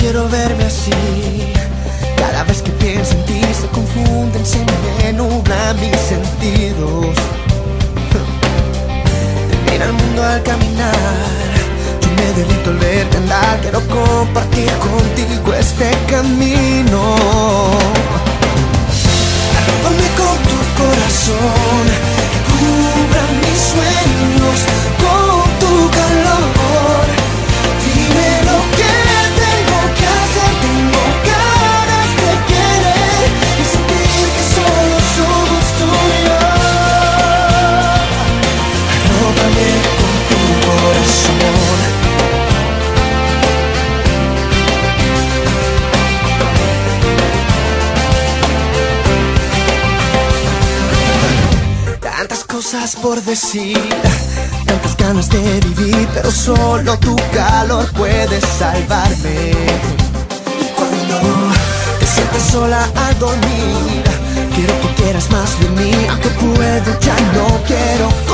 quiero verme así. Cada vez que pienso en ti se confunden, se me nublan mis sentidos. Mira el mundo al caminar. Yo me derrito al verte andar. Quiero compartir contigo este camino. Cosas por decir, tantas ganas de vivir, pero solo tu calor puede salvarme. Y cuando te sientes sola al dormir, quiero que quieras más de mí, aunque puedo ya no quiero